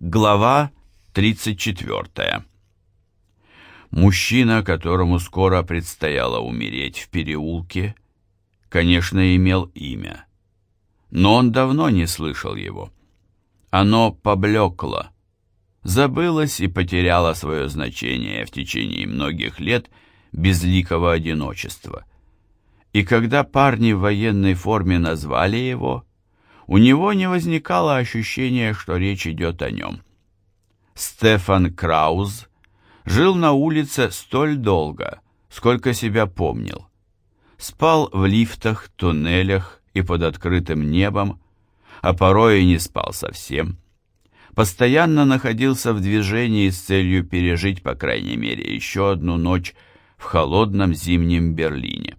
Глава 34. Мужчина, которому скоро предстояло умереть в переулке, конечно, имел имя, но он давно не слышал его. Оно поблекло, забылось и потеряло свое значение в течение многих лет безликого одиночества. И когда парни в военной форме назвали его, у него не возникало ощущения, что речь идет о нем. Стефан Крауз жил на улице столь долго, сколько себя помнил. Спал в лифтах, туннелях и под открытым небом, а порой и не спал совсем. Постоянно находился в движении с целью пережить, по крайней мере, еще одну ночь в холодном зимнем Берлине.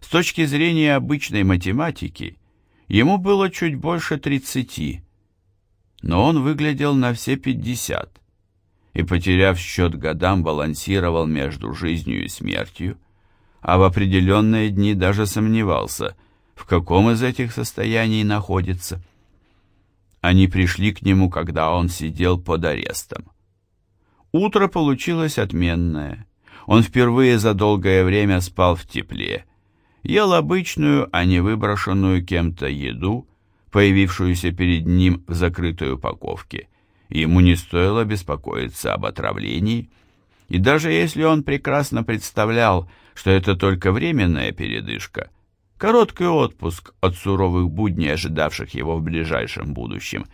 С точки зрения обычной математики, Ему было чуть больше тридцати, но он выглядел на все пятьдесят и, потеряв счет годам, балансировал между жизнью и смертью, а в определенные дни даже сомневался, в каком из этих состояний находится. Они пришли к нему, когда он сидел под арестом. Утро получилось отменное. Он впервые за долгое время спал в тепле, ел обычную, а не выброшенную кем-то еду, появившуюся перед ним в закрытой упаковке. Ему не стоило беспокоиться об отравлении, и даже если он прекрасно представлял, что это только временная передышка, короткий отпуск от суровых будней, ожидавших его в ближайшем будущем,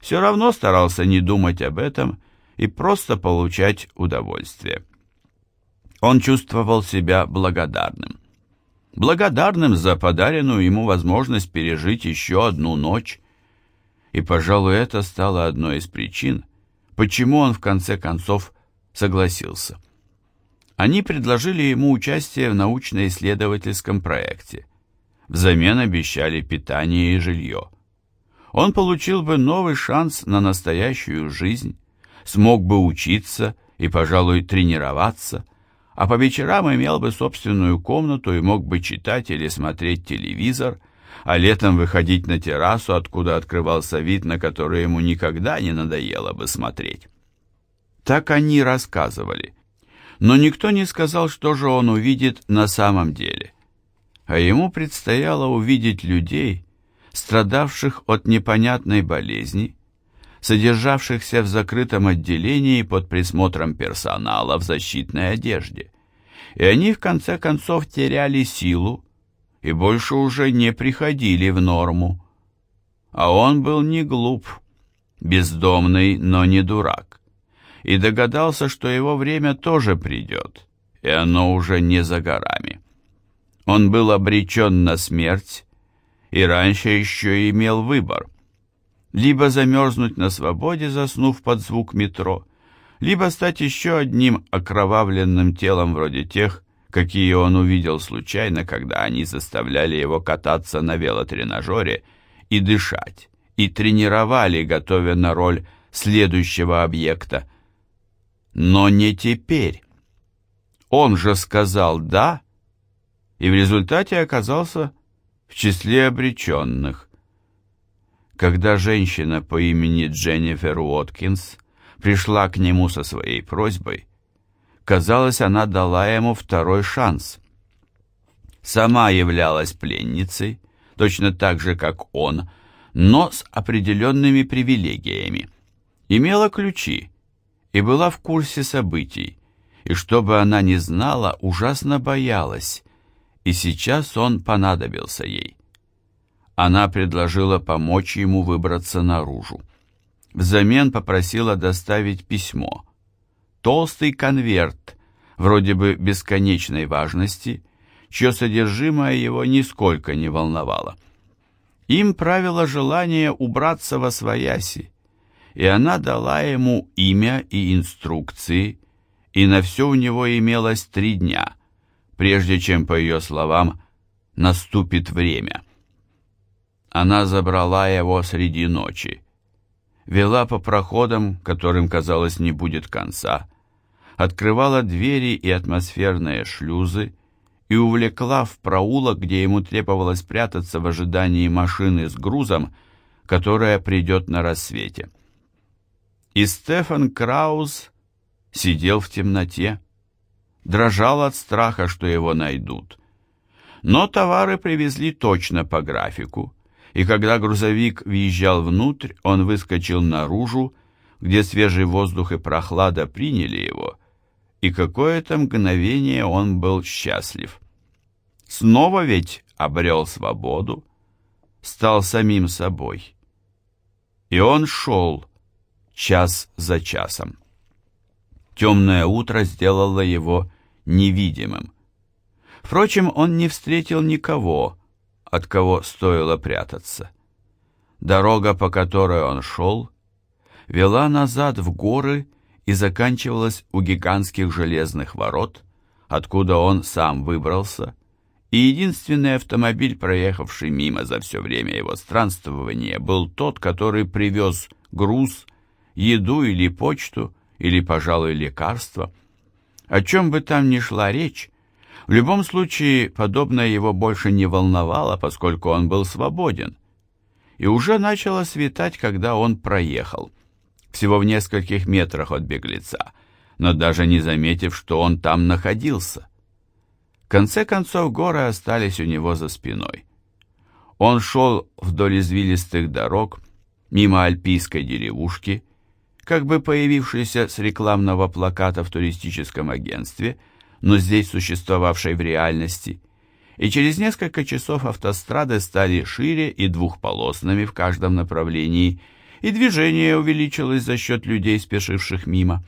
все равно старался не думать об этом и просто получать удовольствие. Он чувствовал себя благодарным благодарным за подаренную ему возможность пережить еще одну ночь. И, пожалуй, это стало одной из причин, почему он в конце концов согласился. Они предложили ему участие в научно-исследовательском проекте. Взамен обещали питание и жилье. Он получил бы новый шанс на настоящую жизнь, смог бы учиться и, пожалуй, тренироваться, а по вечерам имел бы собственную комнату и мог бы читать или смотреть телевизор, а летом выходить на террасу, откуда открывался вид, на который ему никогда не надоело бы смотреть. Так они рассказывали. Но никто не сказал, что же он увидит на самом деле. А ему предстояло увидеть людей, страдавших от непонятной болезни, содержавшихся в закрытом отделении под присмотром персонала в защитной одежде. И они в конце концов теряли силу и больше уже не приходили в норму. А он был не глуп, бездомный, но не дурак, и догадался, что его время тоже придет, и оно уже не за горами. Он был обречен на смерть, и раньше еще имел выбор — либо замерзнуть на свободе, заснув под звук метро, либо стать еще одним окровавленным телом вроде тех, какие он увидел случайно, когда они заставляли его кататься на велотренажере и дышать, и тренировали, готовя на роль следующего объекта. Но не теперь. Он же сказал «да», и в результате оказался в числе обреченных. Когда женщина по имени Дженнифер Уоткинс пришла к нему со своей просьбой, казалось, она дала ему второй шанс. Сама являлась пленницей, точно так же, как он, но с определенными привилегиями. Имела ключи и была в курсе событий, и чтобы она не знала, ужасно боялась, и сейчас он понадобился ей. Она предложила помочь ему выбраться наружу. Взамен попросила доставить письмо. Толстый конверт, вроде бы бесконечной важности, чье содержимое его нисколько не волновало. Им правило желание убраться во свояси, и она дала ему имя и инструкции, и на все у него имелось три дня, прежде чем, по ее словам, наступит время. Она забрала его среди ночи, вела по проходам, которым, казалось, не будет конца, открывала двери и атмосферные шлюзы и увлекла в проулок, где ему требовалось прятаться в ожидании машины с грузом, которая придет на рассвете. И Стефан Краус сидел в темноте, дрожал от страха, что его найдут. Но товары привезли точно по графику, и когда грузовик въезжал внутрь, он выскочил наружу, где свежий воздух и прохлада приняли его, и какое-то мгновение он был счастлив. Снова ведь обрел свободу, стал самим собой. И он шел час за часом. Темное утро сделало его невидимым. Впрочем, он не встретил никого, от кого стоило прятаться. Дорога, по которой он шел, вела назад в горы и заканчивалась у гигантских железных ворот, откуда он сам выбрался, и единственный автомобиль, проехавший мимо за все время его странствования, был тот, который привез груз, еду или почту, или, пожалуй, лекарство. О чем бы там ни шла речь, в любом случае подобное его больше не волновало, поскольку он был свободен. И уже начало светать, когда он проехал, всего в нескольких метрах от беглеца, но даже не заметив, что он там находился. В конце концов горы остались у него за спиной. Он шел вдоль извилистых дорог, мимо альпийской деревушки, как бы появившейся с рекламного плаката в туристическом агентстве, но здесь существовавшей в реальности, и через несколько часов автострады стали шире и двухполосными в каждом направлении, и движение увеличилось за счет людей, спешивших мимо.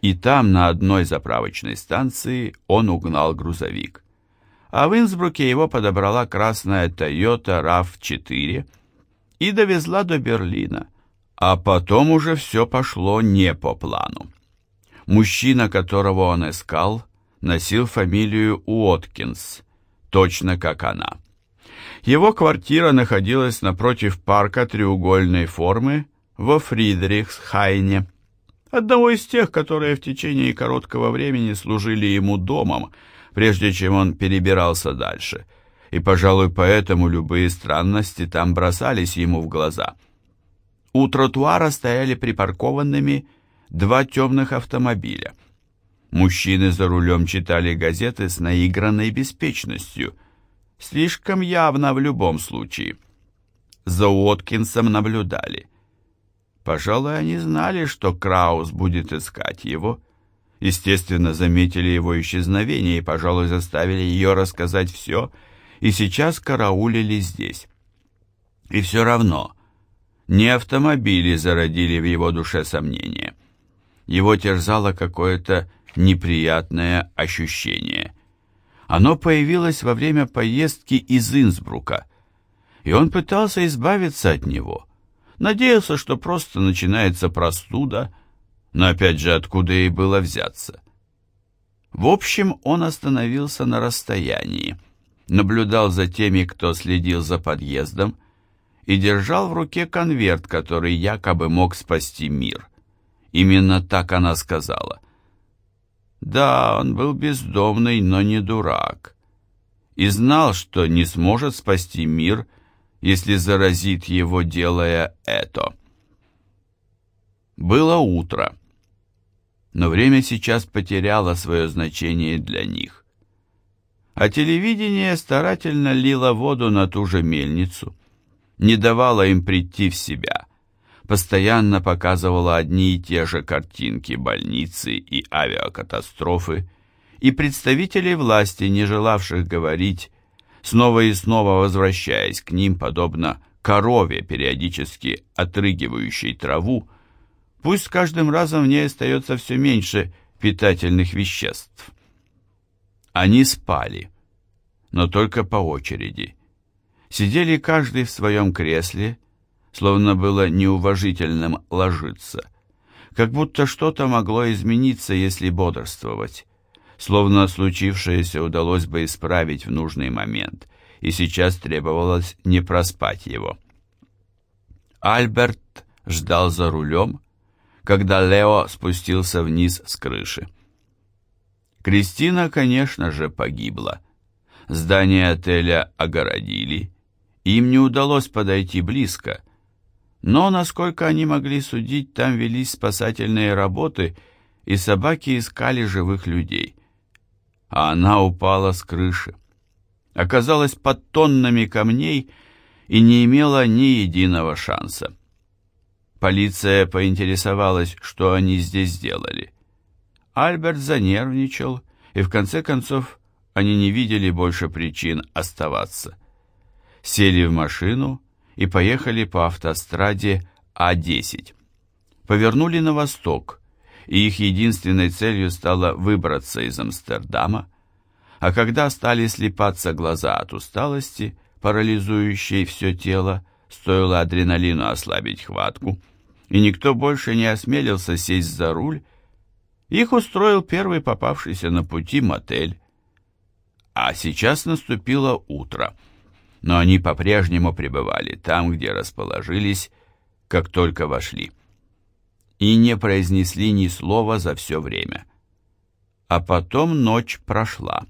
И там, на одной заправочной станции, он угнал грузовик. А в Инсбруке его подобрала красная Toyota RAV4 и довезла до Берлина. А потом уже все пошло не по плану. Мужчина, которого он искал, носил фамилию Уоткинс, точно как она. Его квартира находилась напротив парка треугольной формы во Фридрихсхайне, одного из тех, которые в течение короткого времени служили ему домом, прежде чем он перебирался дальше, и, пожалуй, поэтому любые странности там бросались ему в глаза. У тротуара стояли припаркованными два темных автомобиля — Мужчины за рулем читали газеты с наигранной беспечностью. Слишком явно в любом случае. За Уоткинсом наблюдали. Пожалуй, они знали, что Краус будет искать его. Естественно, заметили его исчезновение и, пожалуй, заставили ее рассказать все, и сейчас караулили здесь. И все равно, не автомобили зародили в его душе сомнения. Его терзало какое-то неприятное ощущение. Оно появилось во время поездки из Инсбрука, и он пытался избавиться от него. Надеялся, что просто начинается простуда, но опять же, откуда ей было взяться? В общем, он остановился на расстоянии, наблюдал за теми, кто следил за подъездом, и держал в руке конверт, который якобы мог спасти мир. Именно так она сказала. Да, он был бездомный, но не дурак. И знал, что не сможет спасти мир, если заразит его, делая это. Было утро, но время сейчас потеряло свое значение для них. А телевидение старательно лило воду на ту же мельницу, не давало им прийти в себя – постоянно показывала одни и те же картинки больницы и авиакатастрофы, и представителей власти, не желавших говорить, снова и снова возвращаясь к ним, подобно корове, периодически отрыгивающей траву, пусть с каждым разом в ней остается все меньше питательных веществ. Они спали, но только по очереди. Сидели каждый в своем кресле, словно было неуважительным ложиться. Как будто что-то могло измениться, если бодрствовать. Словно случившееся удалось бы исправить в нужный момент, и сейчас требовалось не проспать его. Альберт ждал за рулем, когда Лео спустился вниз с крыши. Кристина, конечно же, погибла. Здание отеля огородили, им не удалось подойти близко, Но, насколько они могли судить, там велись спасательные работы, и собаки искали живых людей. А она упала с крыши. Оказалась под тоннами камней и не имела ни единого шанса. Полиция поинтересовалась, что они здесь делали. Альберт занервничал, и в конце концов они не видели больше причин оставаться. Сели в машину и поехали по автостраде А10. Повернули на восток, и их единственной целью стало выбраться из Амстердама, а когда стали слепаться глаза от усталости, парализующей все тело, стоило адреналину ослабить хватку, и никто больше не осмелился сесть за руль, их устроил первый попавшийся на пути мотель. А сейчас наступило утро — но они по-прежнему пребывали там, где расположились, как только вошли. И не произнесли ни слова за все время. А потом ночь прошла,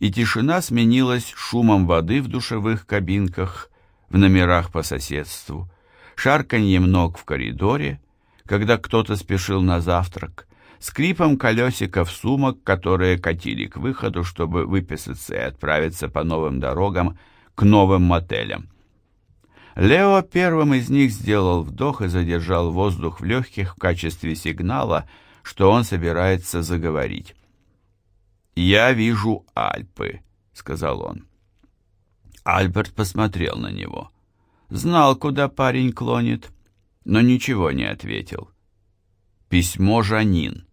и тишина сменилась шумом воды в душевых кабинках, в номерах по соседству, шарканьем ног в коридоре, когда кто-то спешил на завтрак, скрипом колесиков сумок, которые катили к выходу, чтобы выписаться и отправиться по новым дорогам к новым мотелям. Лео первым из них сделал вдох и задержал воздух в легких в качестве сигнала, что он собирается заговорить. «Я вижу Альпы», — сказал он. Альберт посмотрел на него. Знал, куда парень клонит, но ничего не ответил. Письмо Жанин.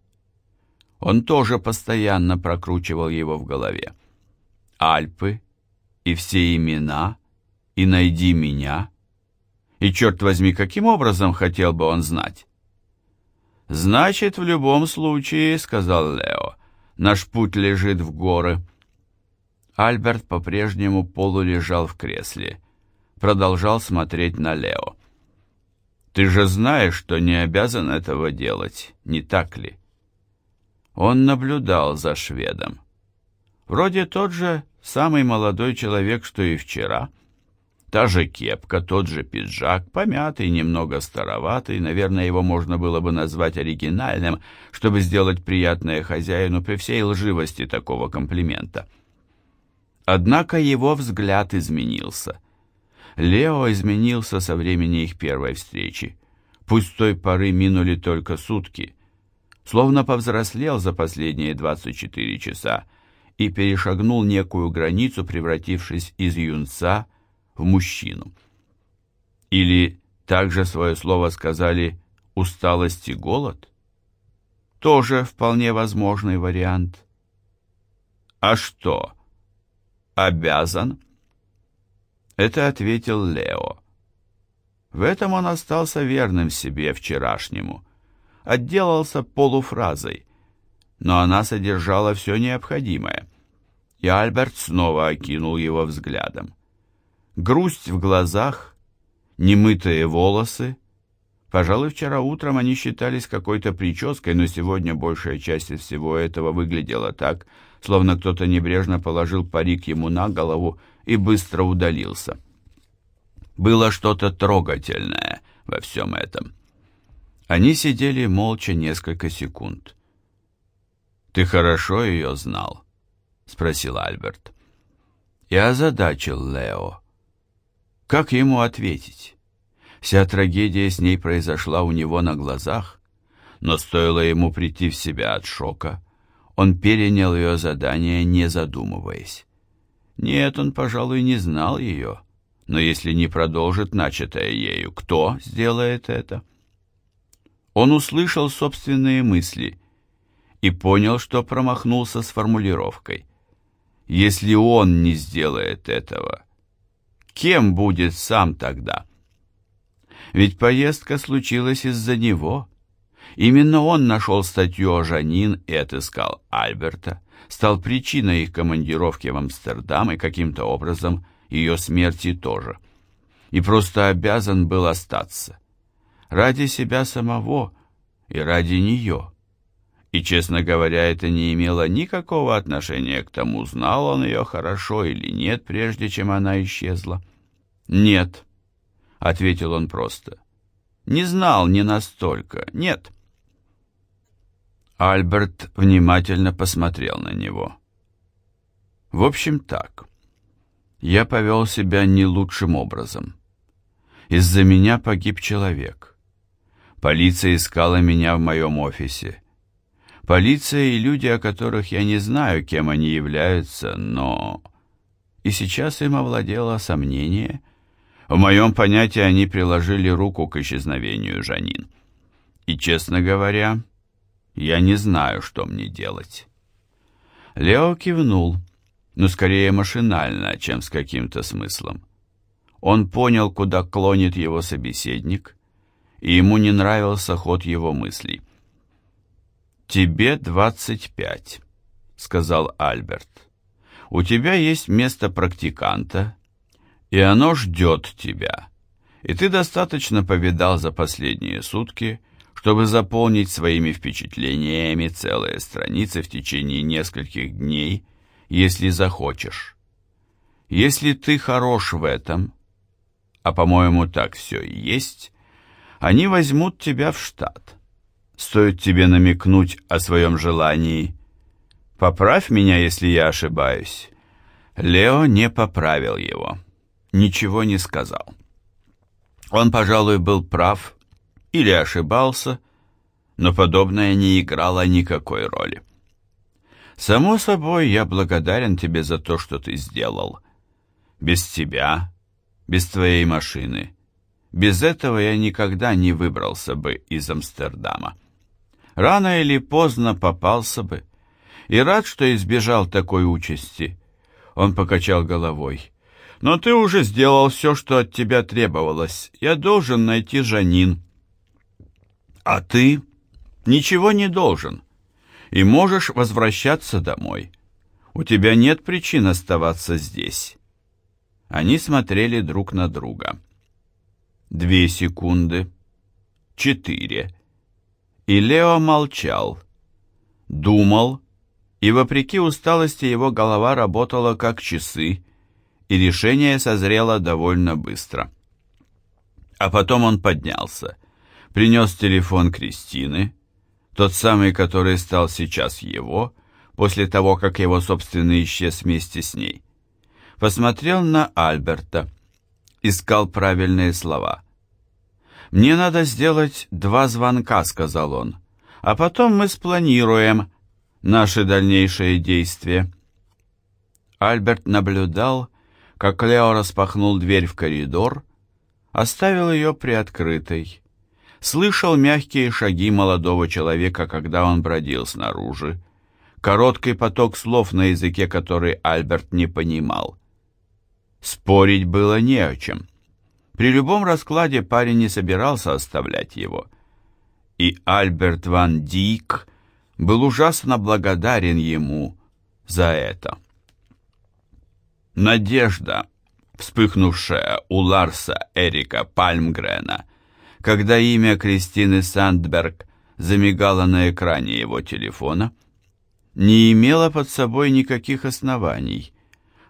Он тоже постоянно прокручивал его в голове. Альпы, и все имена, и найди меня. И, черт возьми, каким образом хотел бы он знать? «Значит, в любом случае, — сказал Лео, — наш путь лежит в горы». Альберт по-прежнему полулежал в кресле, продолжал смотреть на Лео. «Ты же знаешь, что не обязан этого делать, не так ли?» Он наблюдал за шведом. Вроде тот же Самый молодой человек, что и вчера. Та же кепка, тот же пиджак, помятый, немного староватый, наверное, его можно было бы назвать оригинальным, чтобы сделать приятное хозяину при всей лживости такого комплимента. Однако его взгляд изменился. Лео изменился со времени их первой встречи. Пусть той поры минули только сутки. Словно повзрослел за последние 24 часа, и перешагнул некую границу, превратившись из юнца в мужчину. Или также свое слово сказали «усталость и голод»? Тоже вполне возможный вариант. А что? Обязан? Это ответил Лео. В этом он остался верным себе вчерашнему. Отделался полуфразой но она содержала все необходимое. И Альберт снова окинул его взглядом. Грусть в глазах, немытые волосы. Пожалуй, вчера утром они считались какой-то прической, но сегодня большая часть из всего этого выглядела так, словно кто-то небрежно положил парик ему на голову и быстро удалился. Было что-то трогательное во всем этом. Они сидели молча несколько секунд. «Ты хорошо ее знал?» — спросил Альберт. Я озадачил Лео. Как ему ответить? Вся трагедия с ней произошла у него на глазах, но стоило ему прийти в себя от шока, он перенял ее задание, не задумываясь. Нет, он, пожалуй, не знал ее, но если не продолжит начатое ею, кто сделает это? Он услышал собственные мысли — и понял, что промахнулся с формулировкой. Если он не сделает этого, кем будет сам тогда? Ведь поездка случилась из-за него. Именно он нашел статью о Жанин и отыскал Альберта, стал причиной их командировки в Амстердам и каким-то образом ее смерти тоже. И просто обязан был остаться. Ради себя самого и ради нее. И, честно говоря, это не имело никакого отношения к тому, знал он ее хорошо или нет, прежде чем она исчезла. «Нет», — ответил он просто, Не знал не настолько, нет. Альберт внимательно посмотрел на него. В общем так, я повел себя не лучшим образом. Из-за меня погиб человек. Полиция искала меня в моем офисе. Полиция и люди, о которых я не знаю, кем они являются, но... И сейчас им овладело сомнение. В моем понятии они приложили руку к исчезновению Жанин. И, честно говоря, я не знаю, что мне делать. Лео кивнул, но скорее машинально, чем с каким-то смыслом. Он понял, куда клонит его собеседник, и ему не нравился ход его мыслей. «Тебе двадцать пять», — сказал Альберт. «У тебя есть место практиканта, и оно ждет тебя. И ты достаточно повидал за последние сутки, чтобы заполнить своими впечатлениями целые страницы в течение нескольких дней, если захочешь. Если ты хорош в этом, а, по-моему, так все и есть, они возьмут тебя в штат. Стоит тебе намекнуть о своем желании. Поправь меня, если я ошибаюсь. Лео не поправил его. Ничего не сказал. Он, пожалуй, был прав или ошибался, но подобное не играло никакой роли. «Само собой, я благодарен тебе за то, что ты сделал. Без тебя, без твоей машины, без этого я никогда не выбрался бы из Амстердама. Рано или поздно попался бы, и рад, что избежал такой участи». Он покачал головой. «Но ты уже сделал все, что от тебя требовалось. Я должен найти Жанин». «А ты ничего не должен, и можешь возвращаться домой. У тебя нет причин оставаться здесь». Они смотрели друг на друга. Две секунды. Четыре. И Лео молчал. Думал, и вопреки усталости его голова работала как часы, и решение созрело довольно быстро. А потом он поднялся, принес телефон Кристины, тот самый, который стал сейчас его, после того, как его собственный исчез вместе с ней. Посмотрел на Альберта, искал правильные слова. «Мне надо сделать два звонка», — сказал он, «а потом мы спланируем наши дальнейшие действия». Альберт наблюдал, как Лео распахнул дверь в коридор, оставил ее приоткрытой, слышал мягкие шаги молодого человека, когда он бродил снаружи, короткий поток слов на языке, который Альберт не понимал. Спорить было не о чем. При любом раскладе парень не собирался оставлять его. И Альберт Ван Дик был ужасно благодарен ему за это. Надежда, вспыхнувшая у Ларса Эрика Пальмгрена, когда имя Кристины Сандберг замигало на экране его телефона, не имела под собой никаких оснований,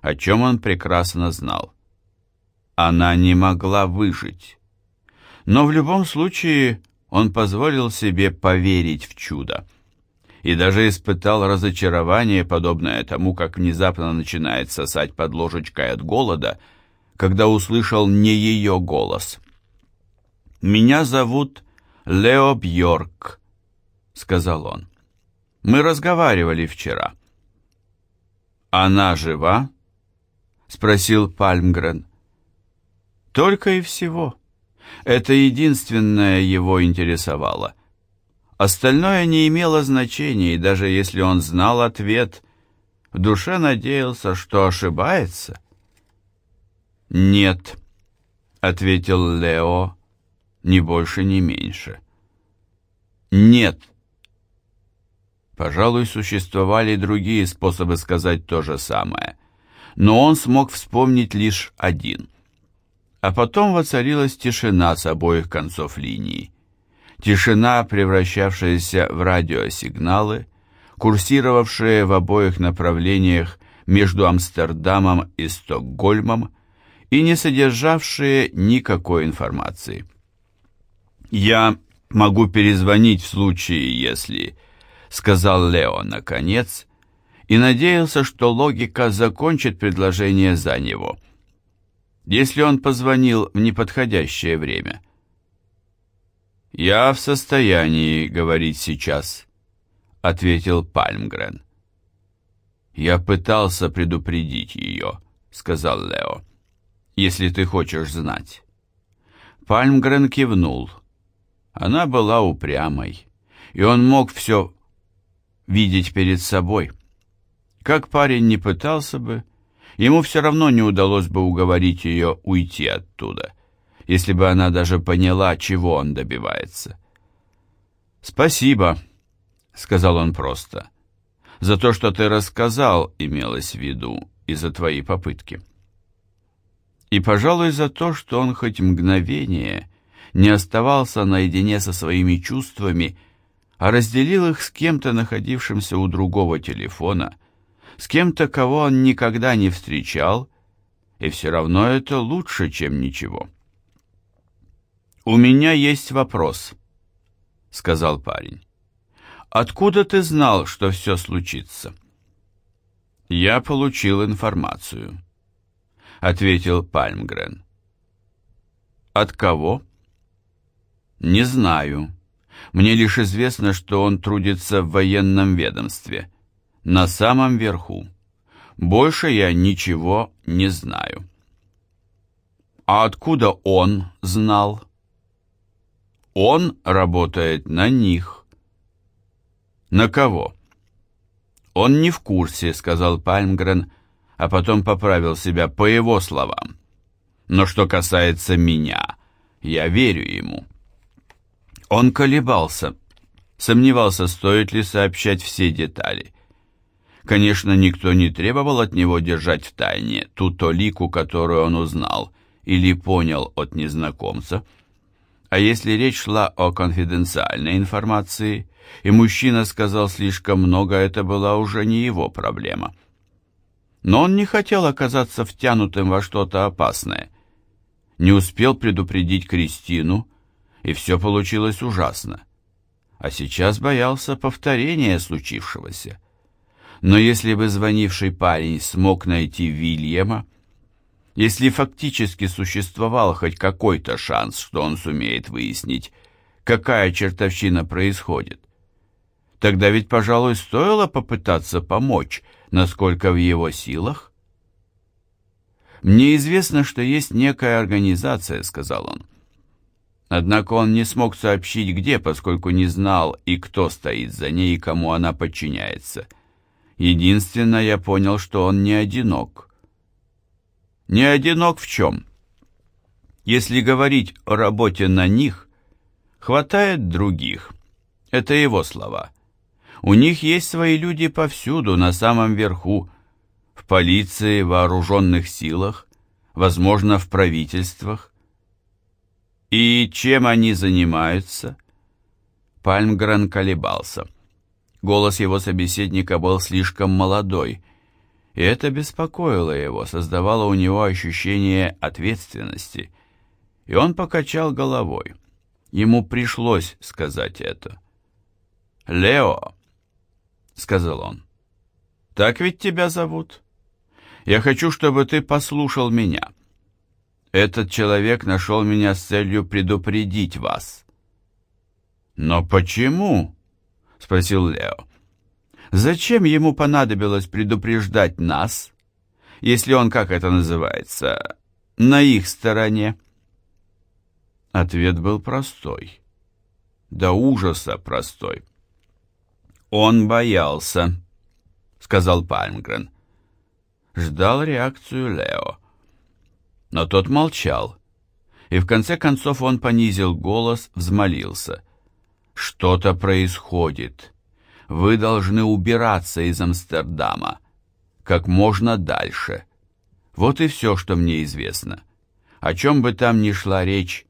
о чем он прекрасно знал. Она не могла выжить. Но в любом случае он позволил себе поверить в чудо. И даже испытал разочарование, подобное тому, как внезапно начинает сосать под ложечкой от голода, когда услышал не ее голос. «Меня зовут Лео Бьорк», — сказал он. «Мы разговаривали вчера». «Она жива?» — спросил Пальмгрен. Только и всего. Это единственное его интересовало. Остальное не имело значения, и даже если он знал ответ, в душе надеялся, что ошибается. «Нет», — ответил Лео, — «ни больше, ни меньше». «Нет». Пожалуй, существовали другие способы сказать то же самое, но он смог вспомнить лишь один — а потом воцарилась тишина с обоих концов линии. Тишина, превращавшаяся в радиосигналы, курсировавшие в обоих направлениях между Амстердамом и Стокгольмом и не содержавшие никакой информации. «Я могу перезвонить в случае, если...» — сказал Лео наконец, и надеялся, что логика закончит предложение за него. Если он позвонил в неподходящее время. «Я в состоянии говорить сейчас», — ответил Пальмгрен. «Я пытался предупредить ее», — сказал Лео, — «если ты хочешь знать». Пальмгрен кивнул. Она была упрямой, и он мог все видеть перед собой. Как парень не пытался бы, ему все равно не удалось бы уговорить ее уйти оттуда, если бы она даже поняла, чего он добивается. «Спасибо», — сказал он просто, — «за то, что ты рассказал, имелось в виду, и за твои попытки». И, пожалуй, за то, что он хоть мгновение не оставался наедине со своими чувствами, а разделил их с кем-то, находившимся у другого телефона — с кем-то, кого он никогда не встречал, и все равно это лучше, чем ничего. «У меня есть вопрос», — сказал парень. «Откуда ты знал, что все случится?» «Я получил информацию», — ответил Пальмгрен. «От кого?» «Не знаю. Мне лишь известно, что он трудится в военном ведомстве» на самом верху. Больше я ничего не знаю. А откуда он знал? Он работает на них. На кого? Он не в курсе, сказал Пальмгрен, а потом поправил себя по его словам. Но что касается меня, я верю ему. Он колебался, сомневался, стоит ли сообщать все детали. Конечно, никто не требовал от него держать в тайне ту толику, которую он узнал или понял от незнакомца. А если речь шла о конфиденциальной информации, и мужчина сказал слишком много, это была уже не его проблема. Но он не хотел оказаться втянутым во что-то опасное. Не успел предупредить Кристину, и все получилось ужасно. А сейчас боялся повторения случившегося. Но если бы звонивший парень смог найти Вильяма, если фактически существовал хоть какой-то шанс, что он сумеет выяснить, какая чертовщина происходит, тогда ведь, пожалуй, стоило попытаться помочь, насколько в его силах. «Мне известно, что есть некая организация», — сказал он. Однако он не смог сообщить, где, поскольку не знал и кто стоит за ней, и кому она подчиняется. Единственное, я понял, что он не одинок. Не одинок в чем? Если говорить о работе на них, хватает других. Это его слова. У них есть свои люди повсюду, на самом верху, в полиции, вооруженных силах, возможно, в правительствах. И чем они занимаются? Пальмгрен колебался. Голос его собеседника был слишком молодой, и это беспокоило его, создавало у него ощущение ответственности. И он покачал головой. Ему пришлось сказать это. «Лео», — сказал он, — «так ведь тебя зовут? Я хочу, чтобы ты послушал меня. Этот человек нашел меня с целью предупредить вас». «Но почему?» — спросил Лео. «Зачем ему понадобилось предупреждать нас, если он, как это называется, на их стороне?» Ответ был простой. До ужаса простой. «Он боялся», — сказал Пальмгрен. Ждал реакцию Лео. Но тот молчал, и в конце концов он понизил голос, взмолился. Что-то происходит. Вы должны убираться из Амстердама. Как можно дальше. Вот и все, что мне известно. О чем бы там ни шла речь,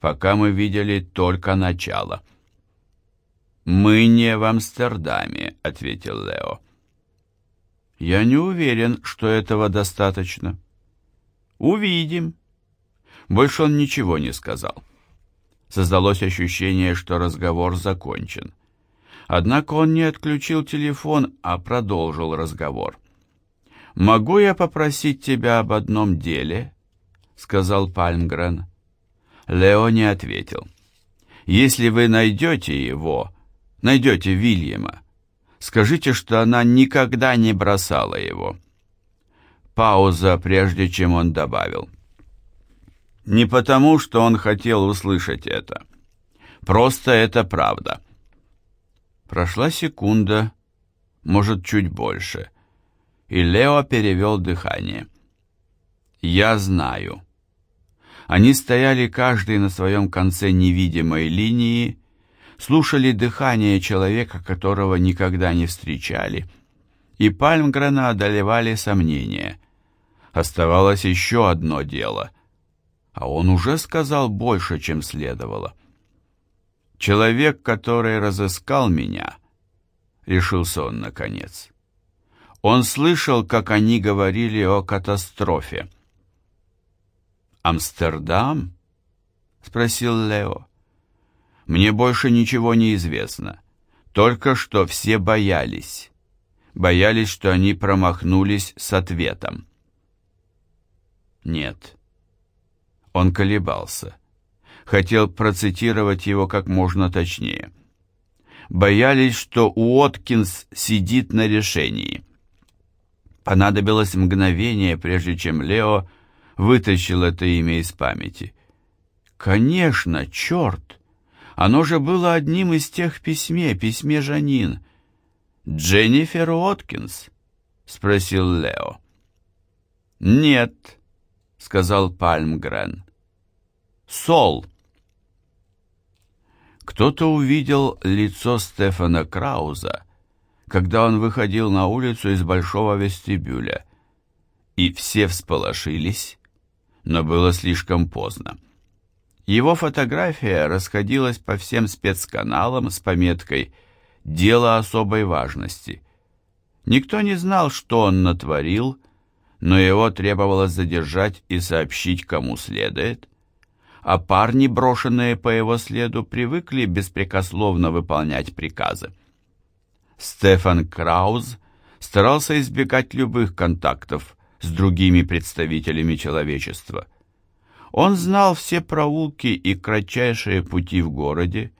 пока мы видели только начало. «Мы не в Амстердаме», — ответил Лео. «Я не уверен, что этого достаточно». «Увидим». Больше он ничего не сказал Создалось ощущение, что разговор закончен. Однако он не отключил телефон, а продолжил разговор. «Могу я попросить тебя об одном деле?» — сказал Пальмгрен. Лео не ответил. «Если вы найдете его, найдете Вильяма, скажите, что она никогда не бросала его». Пауза, прежде чем он добавил. Не потому, что он хотел услышать это. Просто это правда. Прошла секунда, может, чуть больше, и Лео перевел дыхание. «Я знаю». Они стояли каждый на своем конце невидимой линии, слушали дыхание человека, которого никогда не встречали, и Пальмгрена одолевали сомнения. Оставалось еще одно дело, а он уже сказал больше, чем следовало. «Человек, который разыскал меня», — решился он наконец. Он слышал, как они говорили о катастрофе. «Амстердам?» — спросил Лео. «Мне больше ничего не известно. Только что все боялись. Боялись, что они промахнулись с ответом». «Нет». Он колебался. Хотел процитировать его как можно точнее. Боялись, что Уоткинс сидит на решении. Понадобилось мгновение, прежде чем Лео вытащил это имя из памяти. «Конечно, черт! Оно же было одним из тех письме, письме Жанин. Дженнифер Уоткинс?» — спросил Лео. «Нет», — сказал Пальмгрен. Сол. Кто-то увидел лицо Стефана Крауза, когда он выходил на улицу из большого вестибюля, и все всполошились, но было слишком поздно. Его фотография расходилась по всем спецканалам с пометкой «Дело особой важности». Никто не знал, что он натворил, но его требовалось задержать и сообщить, кому следует – а парни, брошенные по его следу, привыкли беспрекословно выполнять приказы. Стефан Крауз старался избегать любых контактов с другими представителями человечества. Он знал все проулки и кратчайшие пути в городе,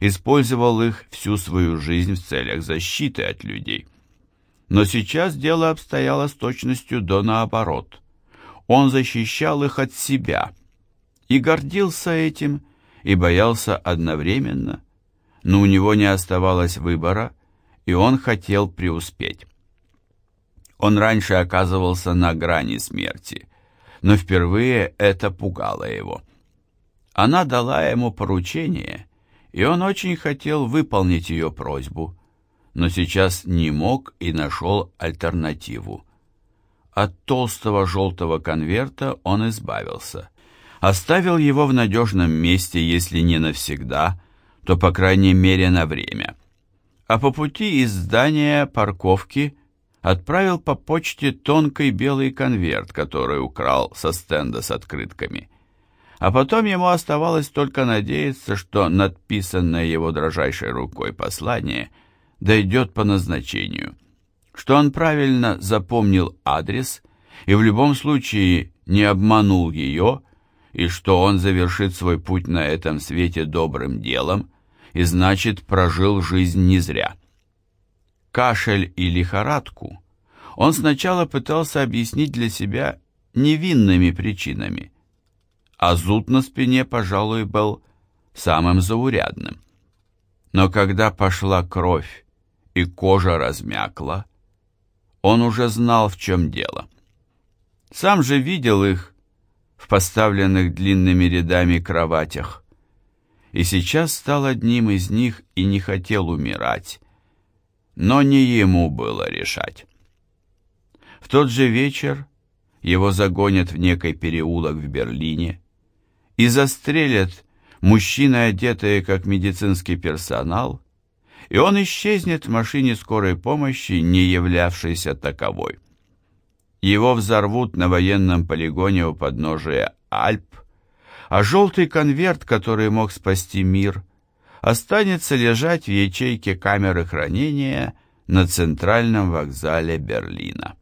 использовал их всю свою жизнь в целях защиты от людей. Но сейчас дело обстояло с точностью до наоборот. Он защищал их от себя – и гордился этим, и боялся одновременно, но у него не оставалось выбора, и он хотел преуспеть. Он раньше оказывался на грани смерти, но впервые это пугало его. Она дала ему поручение, и он очень хотел выполнить ее просьбу, но сейчас не мог и нашел альтернативу. От толстого желтого конверта он избавился оставил его в надежном месте, если не навсегда, то, по крайней мере, на время. А по пути из здания парковки отправил по почте тонкий белый конверт, который украл со стенда с открытками. А потом ему оставалось только надеяться, что надписанное его дрожайшей рукой послание дойдет по назначению, что он правильно запомнил адрес и в любом случае не обманул ее, и что он завершит свой путь на этом свете добрым делом, и значит прожил жизнь не зря. Кашель и лихорадку он сначала пытался объяснить для себя невинными причинами, а зуд на спине, пожалуй, был самым заурядным. Но когда пошла кровь и кожа размякла, он уже знал, в чем дело. Сам же видел их в поставленных длинными рядами кроватях. И сейчас стал одним из них и не хотел умирать, но не ему было решать. В тот же вечер его загонят в некий переулок в Берлине и застрелят мужчины, одетые как медицинский персонал, и он исчезнет в машине скорой помощи, не являвшейся таковой. Его взорвут на военном полигоне у подножия Альп, а желтый конверт, который мог спасти мир, останется лежать в ячейке камеры хранения на центральном вокзале Берлина.